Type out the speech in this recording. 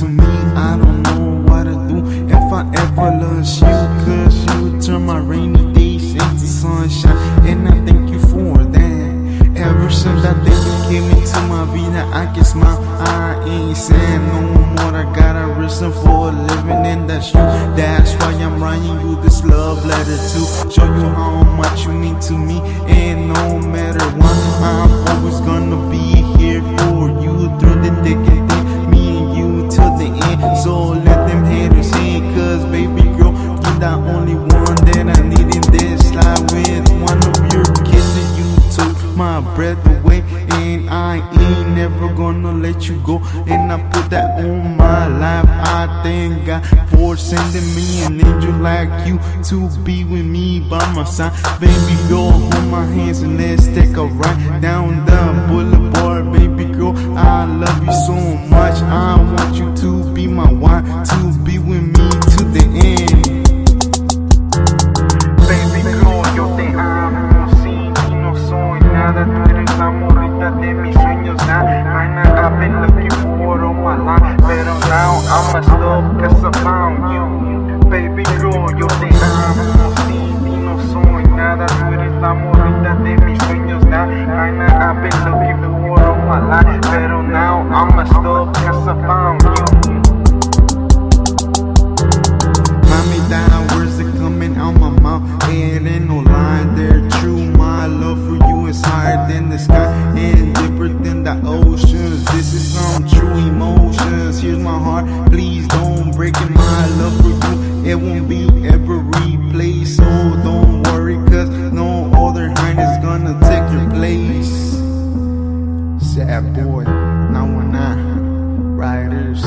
to me, I don't know what to do. If I ever lost you, cause you turn my rainy days into sunshine. And I thank you for that. Ever since that day you came into my vida, I can smile. I ain't sad no more. I got a reason for living, and that's you. That's why I'm writing you this love letter to show you how much you mean to me. And no 21, then I needed, this slide with one of your kids and you took my breath away. And I ain't never gonna let you go. And I put that on my life. I thank God for sending me an angel like you to be with me by my side. Baby, go hold my hands and let's take a ride down the boulevard. Eres la morrita de mis sueños now. Kinda I've been looking for all my life, pero now I'm a stop cause I found you. Baby girl, yo te amo, sin ti no soy nada. Tú eres la morrita de mis sueños now. Kinda I've been looking for all my life, pero now I'm a stop cause I found you. Oceans. This is some true emotions. Here's my heart, please don't break it. My love for you, it won't be ever replaced. So don't worry, cause no other hand is gonna take your place. Sad boy, now we're not riders.